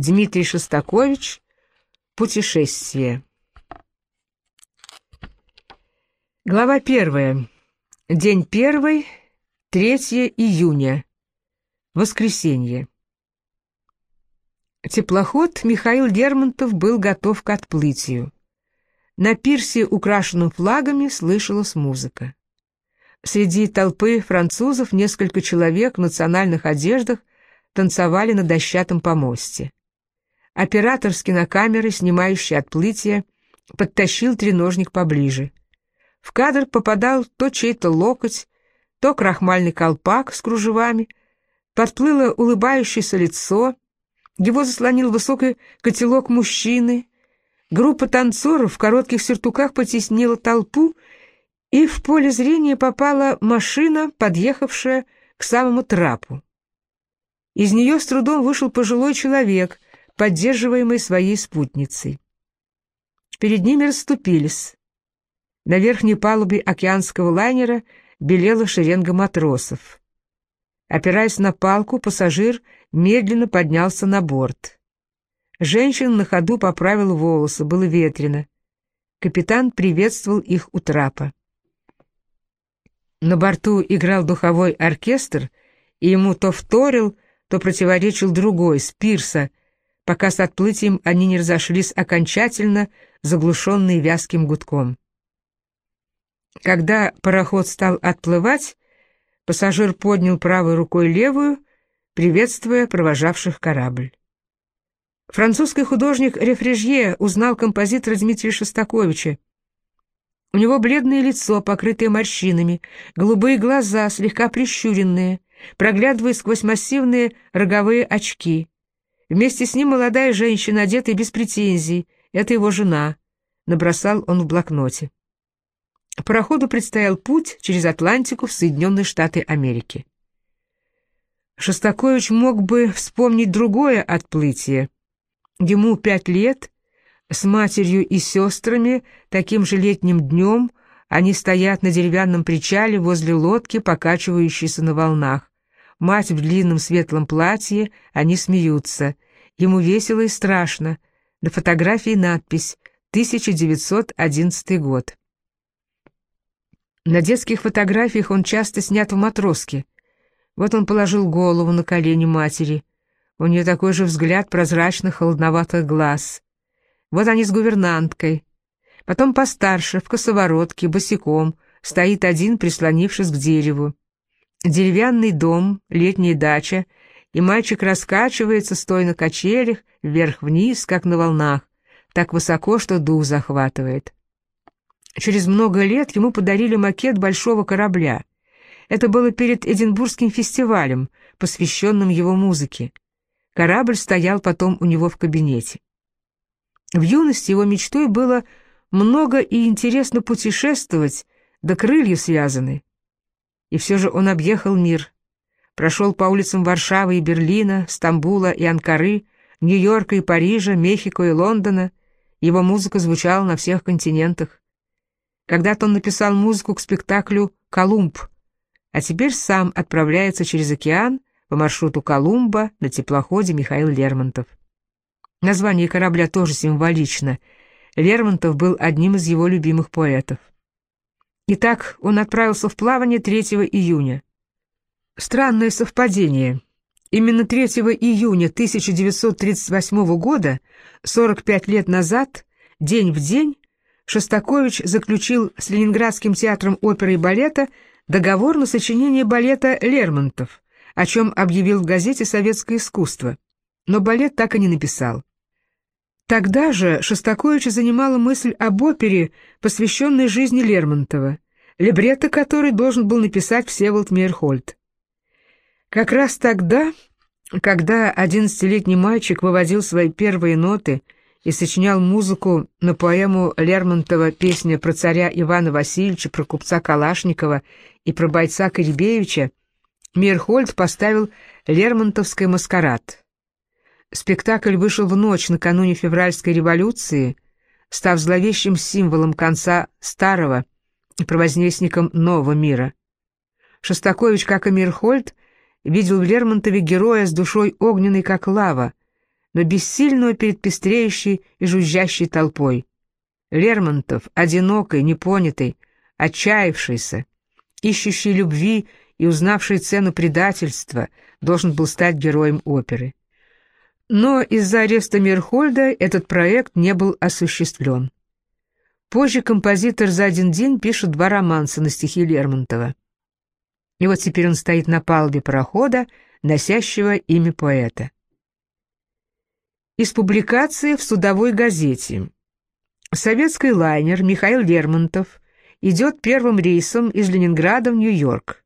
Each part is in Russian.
Дмитрий Шостакович «Путешествие». Глава первая. День первый, 3 июня. Воскресенье. Теплоход Михаил Лермонтов был готов к отплытию. На пирсе, украшенном флагами, слышалась музыка. Среди толпы французов несколько человек в национальных одеждах танцевали на дощатом помосте. Оператор с кинокамерой, снимающий отплытие, подтащил треножник поближе. В кадр попадал то чей-то локоть, то крахмальный колпак с кружевами, подплыло улыбающееся лицо, его заслонил высокий котелок мужчины, группа танцоров в коротких сюртуках потеснила толпу, и в поле зрения попала машина, подъехавшая к самому трапу. Из нее с трудом вышел пожилой человек, поддерживаемый своей спутницей. Перед ними расступились. На верхней палубе океанского лайнера белела шеренга матросов. Опираясь на палку, пассажир медленно поднялся на борт. Женщина на ходу поправила волосы, было ветрено. Капитан приветствовал их у трапа. На борту играл духовой оркестр, и ему то вторил, то противоречил другой, с пирса, пока с отплытием они не разошлись окончательно, заглушенные вязким гудком. Когда пароход стал отплывать, пассажир поднял правой рукой левую, приветствуя провожавших корабль. Французский художник Рефрежье узнал композитора Дмитрия Шостаковича. У него бледное лицо, покрытое морщинами, голубые глаза, слегка прищуренные, проглядывая сквозь массивные роговые очки. Вместе с ним молодая женщина, одетая без претензий. Это его жена. Набросал он в блокноте. Пароходу предстоял путь через Атлантику в Соединенные Штаты Америки. Шостакович мог бы вспомнить другое отплытие. Ему пять лет, с матерью и сестрами, таким же летним днем, они стоят на деревянном причале возле лодки, покачивающейся на волнах. Мать в длинном светлом платье, они смеются. Ему весело и страшно. На фотографии надпись «1911 год». На детских фотографиях он часто снят в матроске. Вот он положил голову на колени матери. У нее такой же взгляд прозрачных холодноватых глаз. Вот они с гувернанткой. Потом постарше, в косоворотке, босиком, стоит один, прислонившись к дереву. Деревянный дом, летняя дача, и мальчик раскачивается, стоя на качелях, вверх-вниз, как на волнах, так высоко, что дух захватывает. Через много лет ему подарили макет большого корабля. Это было перед Эдинбургским фестивалем, посвященным его музыке. Корабль стоял потом у него в кабинете. В юности его мечтой было много и интересно путешествовать, да крылья связаны. И все же он объехал мир. Прошел по улицам Варшавы и Берлина, Стамбула и Анкары, Нью-Йорка и Парижа, Мехико и Лондона. Его музыка звучала на всех континентах. Когда-то он написал музыку к спектаклю «Колумб», а теперь сам отправляется через океан по маршруту Колумба на теплоходе Михаил Лермонтов. Название корабля тоже символично. Лермонтов был одним из его любимых поэтов. Итак, он отправился в плавание 3 июня. Странное совпадение. Именно 3 июня 1938 года, 45 лет назад, день в день, Шостакович заключил с Ленинградским театром оперы и балета договор на сочинение балета «Лермонтов», о чем объявил в газете «Советское искусство», но балет так и не написал. Тогда же Шостаковича занимала мысль об опере, посвященной жизни Лермонтова, либретто которой должен был написать Всеволод Мейерхольд. Как раз тогда, когда одиннадцатилетний мальчик выводил свои первые ноты – и сочинял музыку на поэму Лермонтова «Песня про царя Ивана Васильевича, про купца Калашникова и про бойца Коребеевича», Мирхольд поставил Лермонтовский маскарад. Спектакль вышел в ночь накануне февральской революции, став зловещим символом конца старого и провознесником нового мира. Шостакович, как и Мирхольд, видел в Лермонтове героя с душой огненной, как лава, но бессильного перед пестреющей и жужжащей толпой. Лермонтов, одинокий, непонятый, отчаявшийся, ищущий любви и узнавший цену предательства, должен был стать героем оперы. Но из-за ареста Мирхольда этот проект не был осуществлен. Позже композитор за один день пишет два романса на стихи Лермонтова. И вот теперь он стоит на палубе парохода, носящего имя поэта. Из публикации в судовой газете. Советский лайнер Михаил Лермонтов идет первым рейсом из Ленинграда в Нью-Йорк.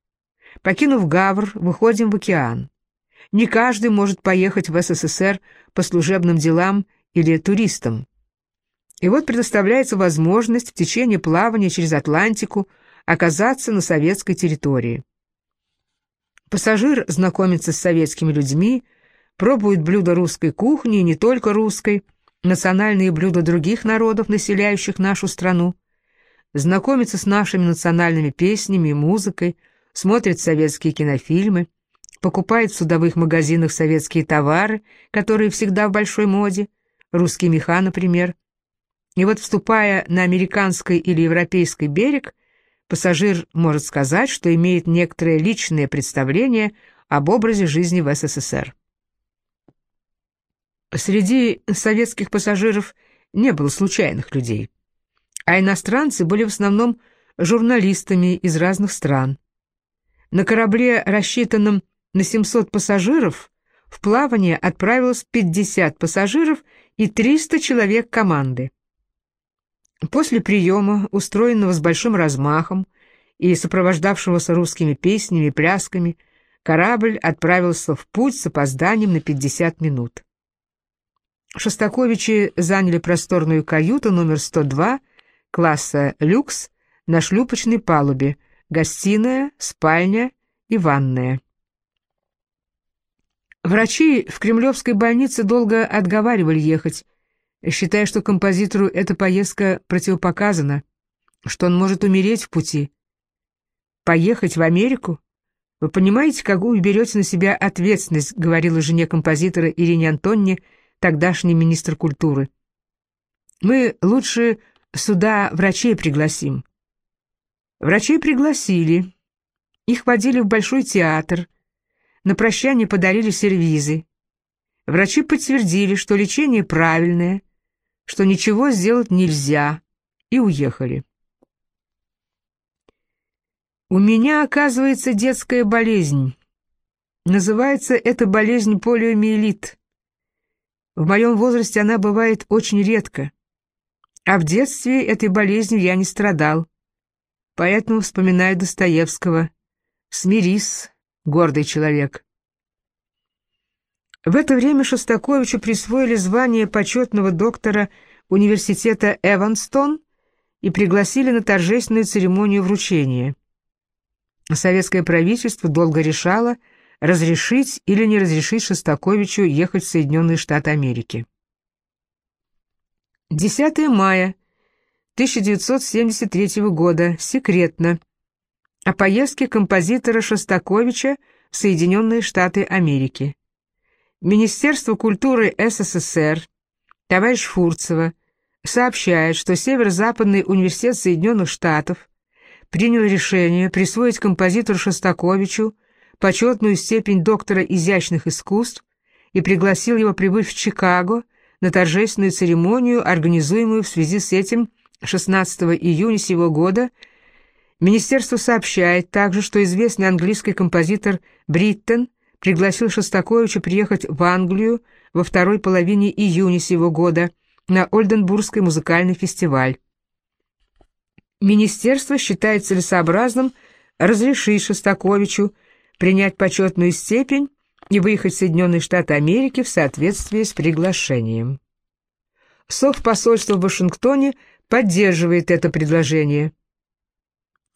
Покинув Гавр, выходим в океан. Не каждый может поехать в СССР по служебным делам или туристам. И вот предоставляется возможность в течение плавания через Атлантику оказаться на советской территории. Пассажир знакомится с советскими людьми, пробует блюда русской кухни, и не только русской, национальные блюда других народов, населяющих нашу страну, знакомится с нашими национальными песнями и музыкой, смотрит советские кинофильмы, покупает в судовых магазинах советские товары, которые всегда в большой моде, русские меха, например. И вот, вступая на американский или европейский берег, пассажир может сказать, что имеет некоторое личное представление об образе жизни в СССР. Среди советских пассажиров не было случайных людей, а иностранцы были в основном журналистами из разных стран. На корабле, рассчитанном на 700 пассажиров, в плавание отправилось 50 пассажиров и 300 человек команды. После приема, устроенного с большим размахом и сопровождавшегося русскими песнями и плясками, корабль отправился в путь с опозданием на 50 минут. Шостаковичи заняли просторную каюту номер 102 класса «Люкс» на шлюпочной палубе, гостиная, спальня и ванная. Врачи в Кремлевской больнице долго отговаривали ехать, считая, что композитору эта поездка противопоказана, что он может умереть в пути. «Поехать в Америку? Вы понимаете, какую берете на себя ответственность», говорила жене композитора Ирине Антонне, тогдашний министр культуры. «Мы лучше сюда врачей пригласим». Врачей пригласили. Их водили в Большой театр. На прощание подарили сервизы. Врачи подтвердили, что лечение правильное, что ничего сделать нельзя, и уехали. У меня, оказывается, детская болезнь. Называется эта болезнь полиомиелит. В моем возрасте она бывает очень редко. А в детстве этой болезнью я не страдал. Поэтому вспоминаю Достоевского. «Смирись, гордый человек». В это время Шостаковичу присвоили звание почетного доктора университета Эванстон и пригласили на торжественную церемонию вручения. Советское правительство долго решало, разрешить или не разрешить Шостаковичу ехать в Соединенные Штаты Америки. 10 мая 1973 года. Секретно. О поездке композитора Шостаковича в Соединенные Штаты Америки. Министерство культуры СССР, товарищ Фурцева, сообщает, что Северо-Западный университет Соединенных Штатов принял решение присвоить композитору Шостаковичу почетную степень доктора изящных искусств и пригласил его прибыть в Чикаго на торжественную церемонию, организуемую в связи с этим 16 июня сего года. Министерство сообщает также, что известный английский композитор Бриттон – пригласил Шостаковича приехать в Англию во второй половине июня сего года на Ольденбургский музыкальный фестиваль. Министерство считает целесообразным разрешить Шостаковичу принять почетную степень и выехать в Соединенные Штаты Америки в соответствии с приглашением. Совпосольство в Вашингтоне поддерживает это предложение.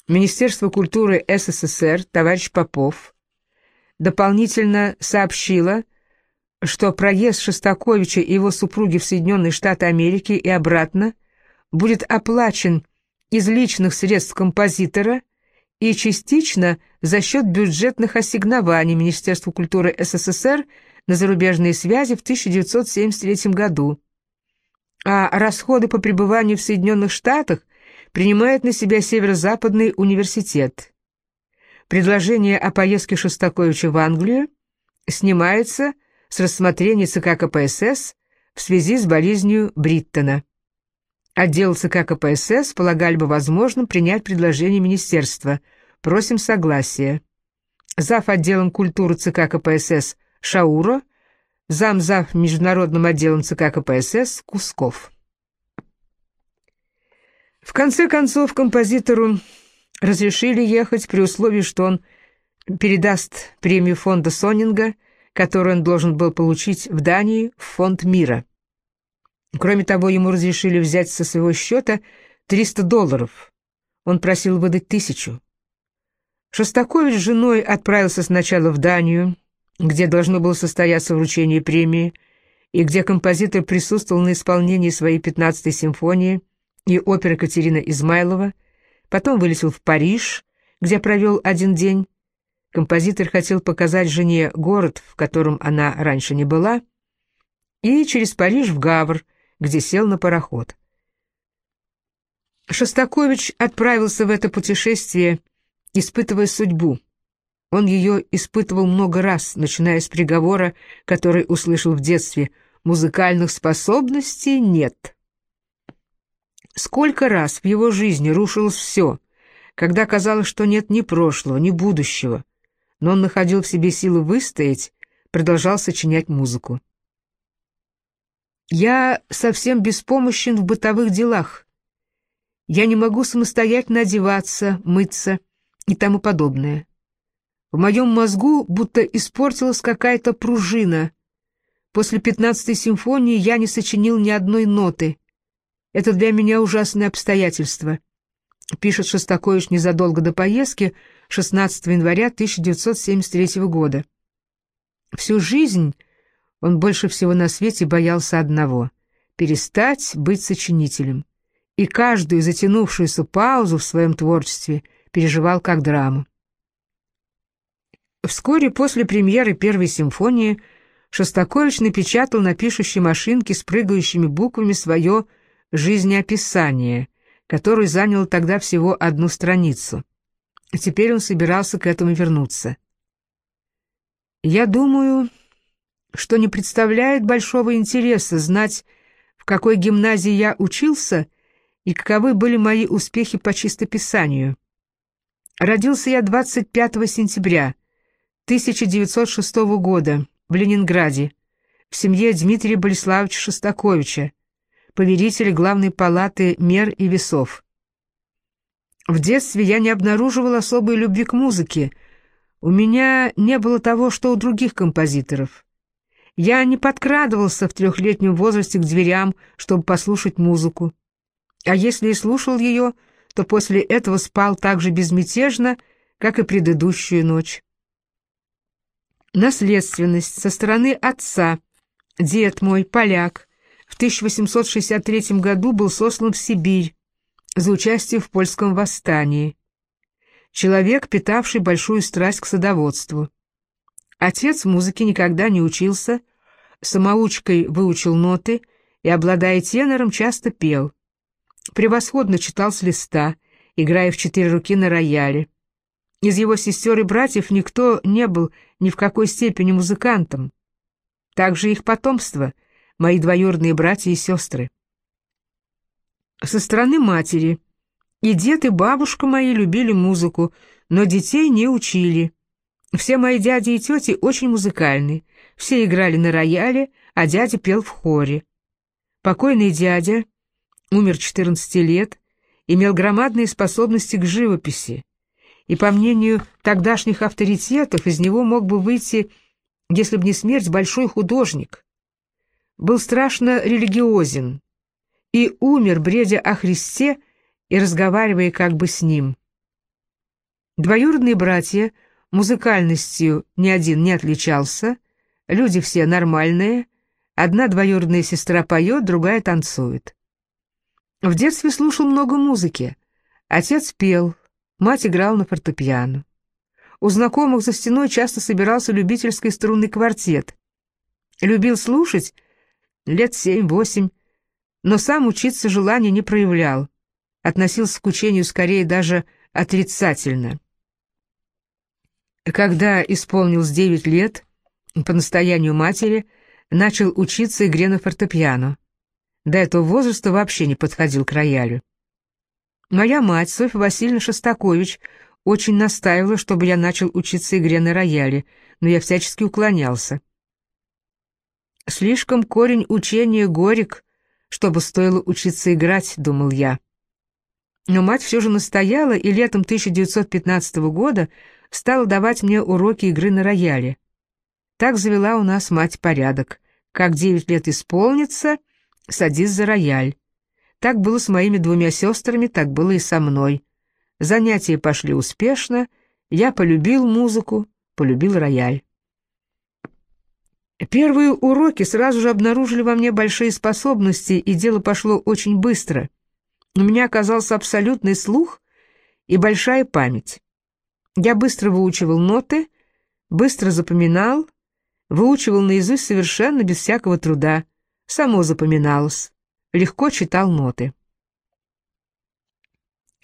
Министерство культуры СССР, товарищ Попов, дополнительно сообщила, что проезд Шостаковича и его супруги в Соединенные Штаты Америки и обратно будет оплачен из личных средств композитора и частично за счет бюджетных ассигнований Министерства культуры СССР на зарубежные связи в 1973 году, а расходы по пребыванию в Соединенных Штатах принимает на себя Северо-Западный университет. Предложение о поездке Шостаковича в Англию снимается с рассмотрения ЦК КПСС в связи с болезнью Бриттона. Отдел ЦК КПСС полагали бы возможным принять предложение министерства. Просим согласия. Зав. отделом культуры ЦК КПСС Шауро, зам-зав. международным отделом ЦК КПСС Кусков. В конце концов, композитору разрешили ехать при условии, что он передаст премию фонда Сонинга, которую он должен был получить в Дании, в фонд мира. Кроме того, ему разрешили взять со своего счета 300 долларов. Он просил выдать тысячу. Шостакович с женой отправился сначала в Данию, где должно было состояться вручение премии, и где композитор присутствовал на исполнении своей 15-й симфонии и оперы Катерина Измайлова, потом вылетел в Париж, где провел один день. Композитор хотел показать жене город, в котором она раньше не была, и через Париж в Гавр, где сел на пароход. Шостакович отправился в это путешествие, испытывая судьбу. Он ее испытывал много раз, начиная с приговора, который услышал в детстве. Музыкальных способностей нет. Сколько раз в его жизни рушилось все, когда казалось, что нет ни прошлого, ни будущего, но он находил в себе силы выстоять, продолжал сочинять музыку. Я совсем беспомощен в бытовых делах. Я не могу самостоятельно одеваться, мыться и тому подобное. В моем мозгу будто испортилась какая-то пружина. После пятнадцатой симфонии я не сочинил ни одной ноты. Это для меня ужасное обстоятельство. Пишет Шостакович незадолго до поездки, 16 января 1973 года. Всю жизнь он больше всего на свете боялся одного — перестать быть сочинителем. И каждую затянувшуюся паузу в своем творчестве переживал как драму. Вскоре после премьеры первой симфонии Шостакович напечатал на пишущей машинке с прыгающими буквами свое жизнеописание, которое заняло тогда всего одну страницу. Теперь он собирался к этому вернуться. Я думаю, что не представляет большого интереса знать, в какой гимназии я учился и каковы были мои успехи по чистописанию. Родился я 25 сентября 1906 года в Ленинграде в семье Дмитрия Болеславовича Шостаковича, поверителя главной палаты мер и весов. В детстве я не обнаруживал особой любви к музыке. У меня не было того, что у других композиторов. Я не подкрадывался в трехлетнем возрасте к дверям, чтобы послушать музыку. А если и слушал ее, то после этого спал так же безмятежно, как и предыдущую ночь. Наследственность со стороны отца. Дед мой, поляк, в 1863 году был сослан в Сибирь за участие в польском восстании. Человек, питавший большую страсть к садоводству. Отец музыки никогда не учился, самоучкой выучил ноты и, обладая тенором, часто пел. Превосходно читал с листа, играя в четыре руки на рояле. Из его сестер и братьев никто не был ни в какой степени музыкантом. Также их потомство, мои двоюродные братья и сестры. Со стороны матери и дед, и бабушка мои любили музыку, но детей не учили. Все мои дяди и тети очень музыкальны, все играли на рояле, а дядя пел в хоре. Покойный дядя, умер 14 лет, имел громадные способности к живописи, и, по мнению тогдашних авторитетов, из него мог бы выйти, если бы не смерть, большой художник. Был страшно религиозен и умер, бредя о Христе и разговаривая как бы с ним. Двоюродные братья — Музыкальностью ни один не отличался, люди все нормальные, одна двоюродная сестра поет, другая танцует. В детстве слушал много музыки. Отец пел, мать играла на фортепиано. У знакомых за стеной часто собирался любительский струнный квартет. Любил слушать лет семь-восемь, но сам учиться желания не проявлял, относился к учению скорее даже отрицательно. Когда исполнилось девять лет, по настоянию матери, начал учиться игре на фортепиано. До этого возраста вообще не подходил к роялю. Моя мать, Софья Васильевна Шостакович, очень настаивала, чтобы я начал учиться игре на рояле, но я всячески уклонялся. Слишком корень учения горек, чтобы стоило учиться играть, думал я. Но мать все же настояла и летом 1915 года стала давать мне уроки игры на рояле. Так завела у нас мать порядок. Как девять лет исполнится, садись за рояль. Так было с моими двумя сестрами, так было и со мной. Занятия пошли успешно, я полюбил музыку, полюбил рояль. Первые уроки сразу же обнаружили во мне большие способности, и дело пошло очень быстро. У меня оказался абсолютный слух и большая память. Я быстро выучивал ноты, быстро запоминал, выучивал наизусть совершенно без всякого труда, само запоминалось, легко читал ноты.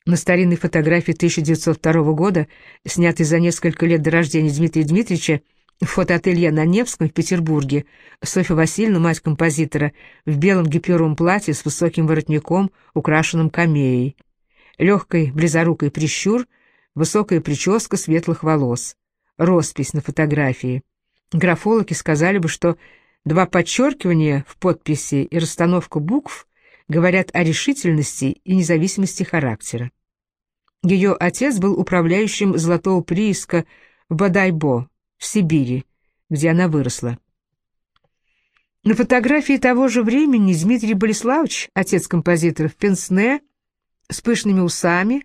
На старинной фотографии 1902 года, снятой за несколько лет до рождения Дмитрия Дмитриевича, в фотоателье на Невском в Петербурге Софья Васильевна, мать композитора, в белом гиперовом платье с высоким воротником, украшенным камеей. Легкой, близорукой прищур, высокая прическа светлых волос. Роспись на фотографии. Графологи сказали бы, что два подчеркивания в подписи и расстановка букв говорят о решительности и независимости характера. Ее отец был управляющим золотого прииска в Бадайбо, в Сибири, где она выросла. На фотографии того же времени Дмитрий Болеславович, отец композитора, в пенсне, с пышными усами,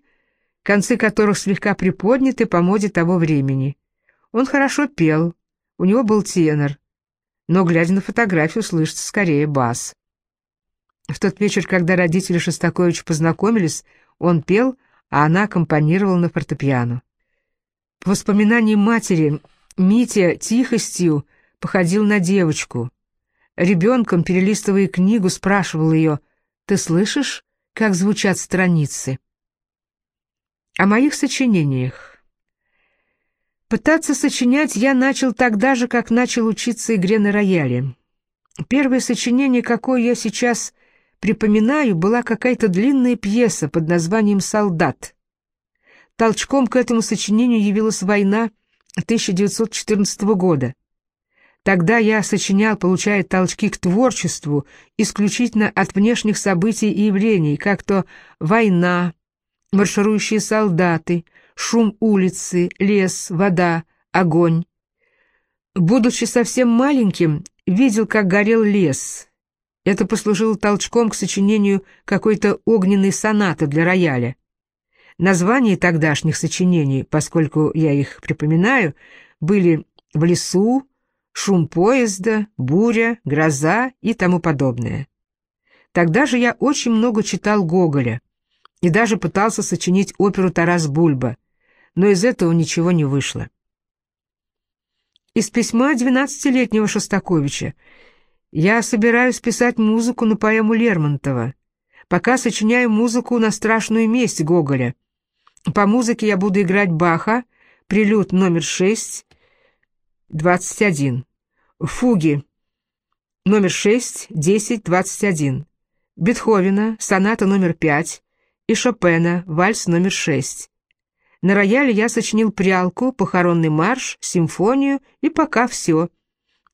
концы которых слегка приподняты по моде того времени. Он хорошо пел, у него был тенор, но, глядя на фотографию, слышится скорее бас. В тот вечер, когда родители Шостаковича познакомились, он пел, а она аккомпанировала на фортепиано. По воспоминаниям матери, Митя тихостью походил на девочку. Ребенком, перелистывая книгу, спрашивал ее, «Ты слышишь, как звучат страницы?» О моих сочинениях. Пытаться сочинять я начал тогда же, как начал учиться игре на рояле. Первое сочинение, какое я сейчас припоминаю, была какая-то длинная пьеса под названием «Солдат». Толчком к этому сочинению явилась война 1914 года. Тогда я сочинял, получая толчки к творчеству, исключительно от внешних событий и явлений, как то война, марширующие солдаты, шум улицы, лес, вода, огонь. Будучи совсем маленьким, видел, как горел лес. Это послужило толчком к сочинению какой-то огненной сонаты для рояля. Названия тогдашних сочинений, поскольку я их припоминаю, были «В лесу», «Шум поезда», «Буря», «Гроза» и тому подобное. Тогда же я очень много читал Гоголя и даже пытался сочинить оперу «Тарас Бульба», но из этого ничего не вышло. Из письма 12-летнего Шостаковича я собираюсь писать музыку на поэму Лермонтова, пока сочиняю музыку на страшную месть Гоголя — по музыке я буду играть Баха, прелюд номер 6, 21, фуги номер 6, 10, 21, Бетховена, соната номер 5 и Шопена, вальс номер 6. На рояле я сочинил прялку, похоронный марш, симфонию и пока все.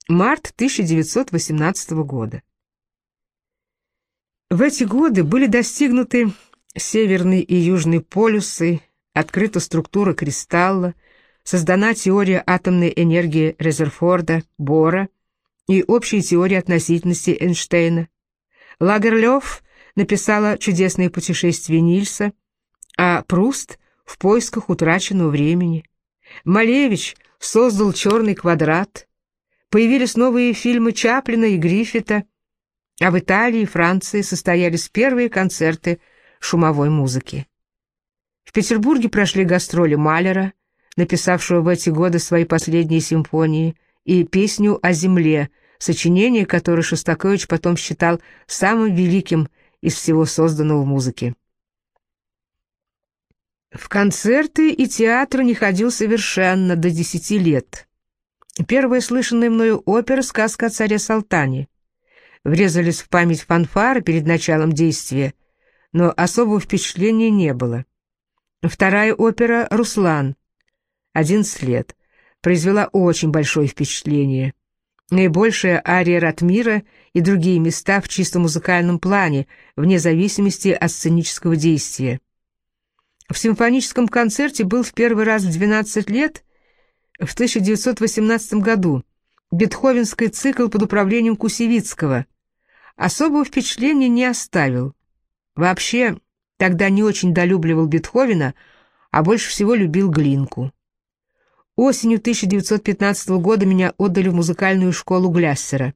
Март 1918 года. В эти годы были достигнуты Северный и Южный полюсы, открыта структура кристалла, создана теория атомной энергии Резерфорда, Бора и общая теория относительности Эйнштейна. Лагерлёв написала «Чудесное путешествие Нильса», а Пруст — «В поисках утраченного времени». Малевич создал «Черный квадрат», появились новые фильмы Чаплина и Гриффита, а в Италии и Франции состоялись первые концерты – шумовой музыки. В Петербурге прошли гастроли Малера, написавшего в эти годы свои последние симфонии, и песню о земле, сочинение, которое Шостакович потом считал самым великим из всего созданного в музыке. В концерты и театр не ходил совершенно до десяти лет. Первая слышанная мною опера «Сказка о царе Салтане». Врезались в память фанфары перед началом действия, но особого впечатления не было. Вторая опера «Руслан», «Одиннадцать лет», произвела очень большое впечатление. Наибольшая ария Ратмира и другие места в чисто музыкальном плане, вне зависимости от сценического действия. В симфоническом концерте был в первый раз в 12 лет в 1918 году Бетховенский цикл под управлением Кусевицкого. Особого впечатления не оставил. Вообще, тогда не очень долюбливал Бетховена, а больше всего любил Глинку. Осенью 1915 года меня отдали в музыкальную школу Гляссера.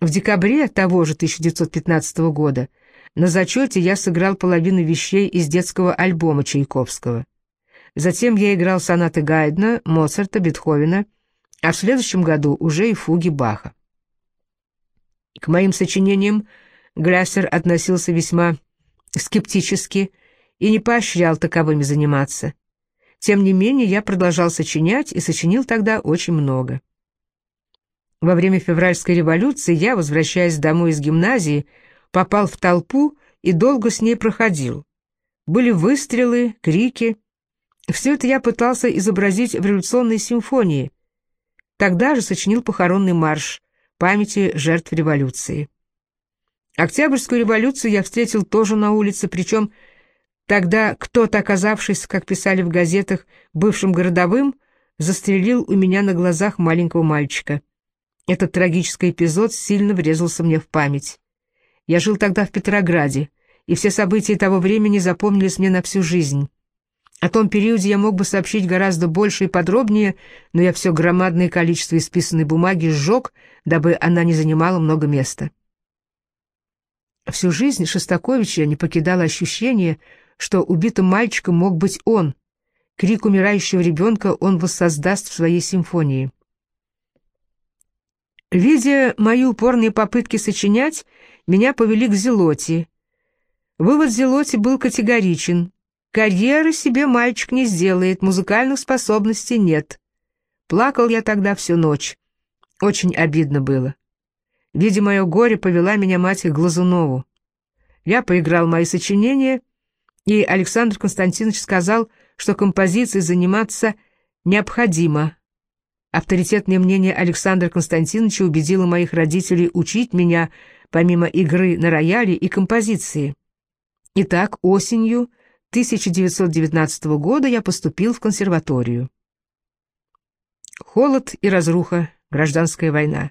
В декабре того же 1915 года на зачете я сыграл половину вещей из детского альбома Чайковского. Затем я играл сонаты Гайдна, Моцарта, Бетховена, а в следующем году уже и фуги Баха. К моим сочинениям Гляссер относился весьма скептически и не поощрял таковыми заниматься. Тем не менее, я продолжал сочинять и сочинил тогда очень много. Во время февральской революции я, возвращаясь домой из гимназии, попал в толпу и долго с ней проходил. Были выстрелы, крики. Все это я пытался изобразить в революционной симфонии. Тогда же сочинил похоронный марш памяти жертв революции. Октябрьскую революцию я встретил тоже на улице, причем тогда кто-то, оказавшись, как писали в газетах, бывшим городовым, застрелил у меня на глазах маленького мальчика. Этот трагический эпизод сильно врезался мне в память. Я жил тогда в Петрограде, и все события того времени запомнились мне на всю жизнь. О том периоде я мог бы сообщить гораздо больше и подробнее, но я все громадное количество исписанной бумаги сжег, дабы она не занимала много места. Всю жизнь Шостаковича не покидало ощущение, что убитым мальчиком мог быть он. Крик умирающего ребенка он воссоздаст в своей симфонии. Видя мои упорные попытки сочинять, меня повели к Зелоте. Вывод Зелоте был категоричен. Карьеры себе мальчик не сделает, музыкальных способностей нет. Плакал я тогда всю ночь. Очень обидно было. Видя мое горе, повела меня мать к Глазунову. Я поиграл мои сочинения, и Александр Константинович сказал, что композицией заниматься необходимо. Авторитетное мнение Александра Константиновича убедило моих родителей учить меня помимо игры на рояле и композиции. Итак, осенью 1919 года я поступил в консерваторию. Холод и разруха, гражданская война.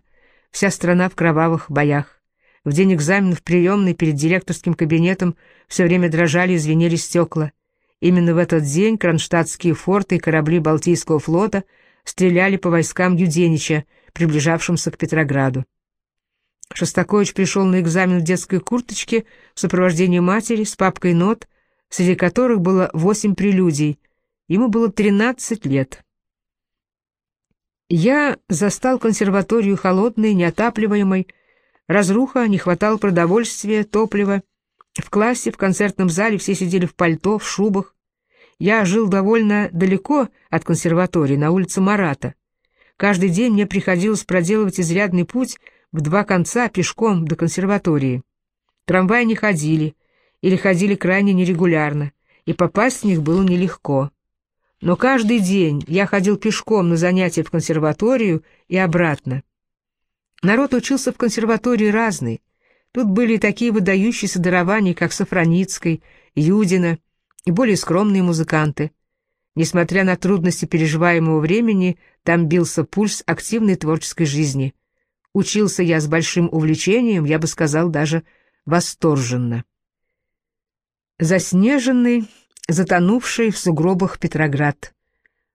Вся страна в кровавых боях. В день экзаменов приемной перед директорским кабинетом все время дрожали и звенели стекла. Именно в этот день кронштадтские форты и корабли Балтийского флота стреляли по войскам Юденича, приближавшимся к Петрограду. Шостакович пришел на экзамен в детской курточке в сопровождении матери с папкой нот, среди которых было восемь прелюдий. Ему было тринадцать лет. Я застал консерваторию холодной, неотапливаемой. Разруха, не хватало продовольствия, топлива. В классе, в концертном зале все сидели в пальто, в шубах. Я жил довольно далеко от консерватории, на улице Марата. Каждый день мне приходилось проделывать изрядный путь в два конца пешком до консерватории. Трамваи не ходили, или ходили крайне нерегулярно, и попасть в них было нелегко. Но каждый день я ходил пешком на занятия в консерваторию и обратно. Народ учился в консерватории разный. Тут были такие выдающиеся дарования, как Сафраницкой, Юдина и более скромные музыканты. Несмотря на трудности переживаемого времени, там бился пульс активной творческой жизни. Учился я с большим увлечением, я бы сказал, даже восторженно. Заснеженный, затонувший в сугробах Петроград.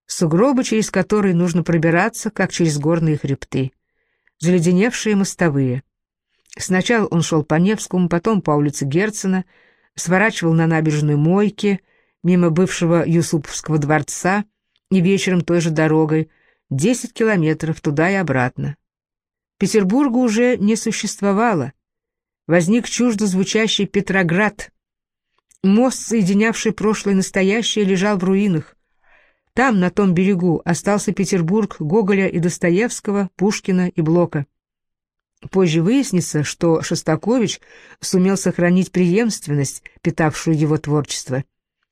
Сугробы, через которые нужно пробираться, как через горные хребты. Заледеневшие мостовые. Сначала он шел по Невскому, потом по улице Герцена, сворачивал на набережную Мойки, мимо бывшего Юсуповского дворца и вечером той же дорогой, десять километров туда и обратно. Петербурга уже не существовало. Возник чуждо звучащий Петроград. Мост, соединявший прошлое и настоящее, лежал в руинах. Там, на том берегу, остался Петербург Гоголя и Достоевского, Пушкина и Блока. Позже выяснится, что Шостакович сумел сохранить преемственность, питавшую его творчество.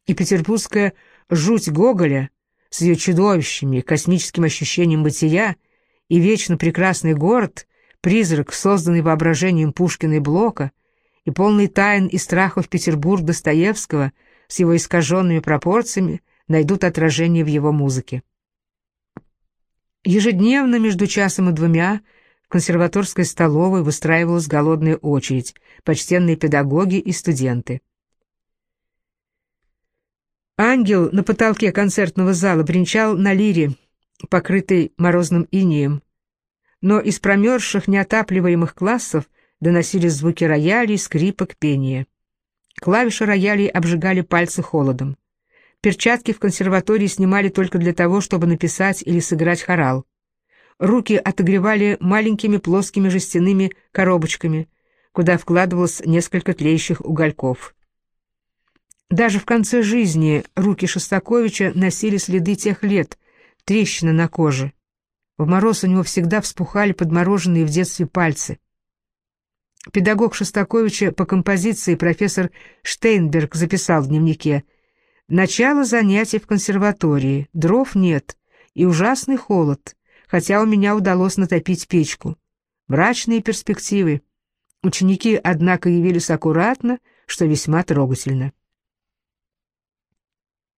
И петербургская жуть Гоголя с ее чудовищами, космическим ощущением бытия, и вечно прекрасный город, призрак, созданный воображением Пушкина и Блока, и полный тайн и страхов Петербург Достоевского с его искаженными пропорциями, найдут отражение в его музыке. Ежедневно между часом и двумя в консерваторской столовой выстраивалась голодная очередь, почтенные педагоги и студенты. Ангел на потолке концертного зала бренчал на лире, покрытой морозным инеем, но из промерзших неотапливаемых классов доносились звуки роялей, скрипок, пения. Клавиши роялей обжигали пальцы холодом. Перчатки в консерватории снимали только для того, чтобы написать или сыграть хорал. Руки отогревали маленькими плоскими жестяными коробочками, куда вкладывалось несколько тлеющих угольков. Даже в конце жизни руки Шостаковича носили следы тех лет, трещины на коже. В мороз у него всегда вспухали подмороженные в детстве пальцы. Педагог Шостаковича по композиции профессор Штейнберг записал в дневнике – Начало занятий в консерватории, дров нет и ужасный холод, хотя у меня удалось натопить печку. Мрачные перспективы. Ученики, однако, явились аккуратно, что весьма трогательно.